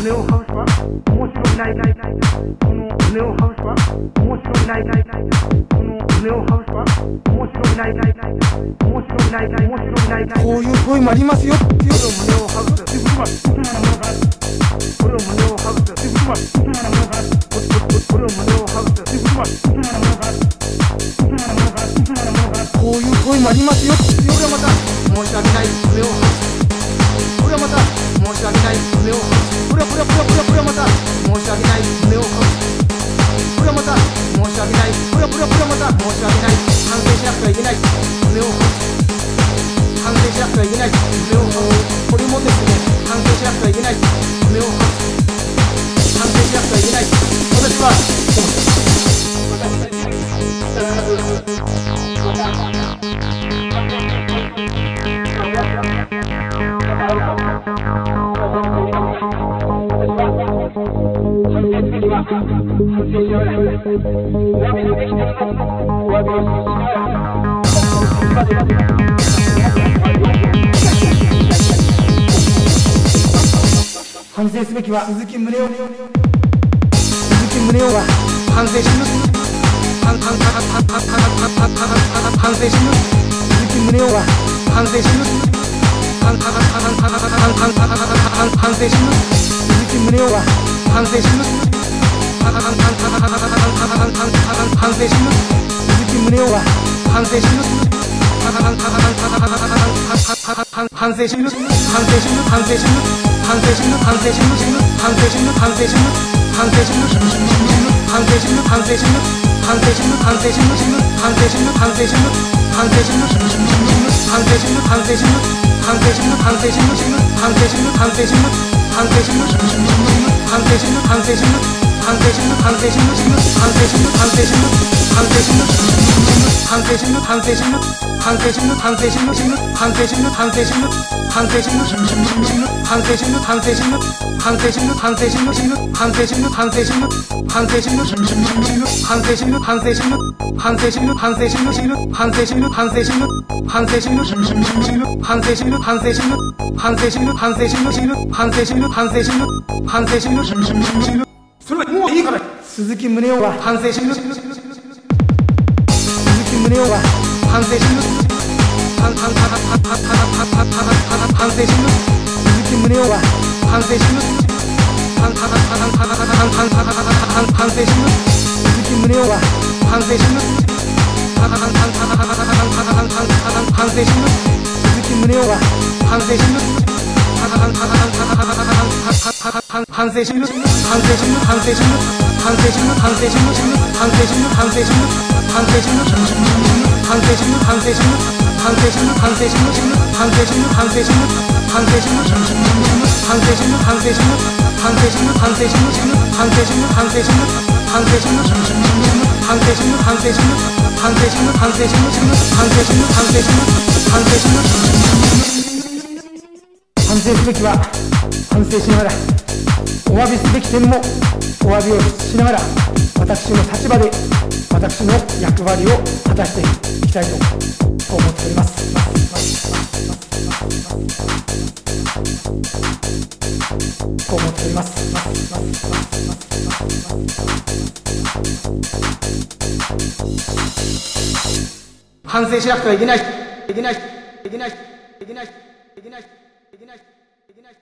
ネオハウスは面白くないないないこのネオハウスは面白くないないないこのネオハウスは面白くないないない面白くないない面白くないないこういう声もありますよっていうこれをネオハウスということは大人なものからこれをネオハウスということは大人なものからここれをネオハウスということは大人なものから大人なものから大人なものからこういう声もありますよ。っていうこれはまた申し訳ないネオハウスこれはまた申し訳ない。爪をほらほらほらほらほらまた申し訳ない。爪をほらまた申し訳ない。ほらほらほらまた申し訳ない。反省しなくてはい。けない。爪を反省しなくてはい。けない。爪をこれもですね反省しなくてはい。けない。反省すべきは鈴木宗男鈴木宗男が反省します。反反反反反反反反省します。鈴木宗男が反省します。反反反反反反反反反省します。鈴木宗男が反省します。反反反反反反反反省します。鈴木宗男が反省します反反反反反反反省します反省します反省します反省します反省します反省しの反省しむ心の反省心の反省心の反省心の反省心の反省心の反省心の反省反む心の反省心の反省心の反省しむしむしむ心の反省心の反省心の反省心の反省しむ心の反省心の反省心の反省しむしむしむ心の反省心の反省心の反省心の反省しむ心の反省心の反省心の反省しむしむしむ心の反省心の反省心の反省心の反省しむ心の反省心の反省心の反省反む心の反む心のそれはもういいから。鈴木宗男は反省してる鈴木宗男は反省してる反省してる鈴木宗男は反省してる反省してる鈴木宗男は反省してる反省してる鈴木宗男は反省してる 한세 신문 한세 신문 한세 신문 한세 신문 한세 신문 신문 한세 신문 한세 신문 한세 신문 신문 신문 한세 신문 한세 신문 한세 신문 한세 신문 신문 한세 신문 한세 신문 한세 신문 신문 신문 한세 신문 한세 신문 한세 신문 한세 신문 신문 한세 신문 한세 신문 한세 신문 신문 신문 한세 신문 한세 신문 한세 신문 한세 신문 신문 한세 신문 한세 신문 한세 신문 신문 신문 省す反省す反省すべきは反省しながらお詫びすべき点もお詫びをしながら私の立場で私の役割を果たしていきたいと思っております。と思っております。反省しなくてはいけない。い。けない。いけない。いけない。いけない。güneş güneş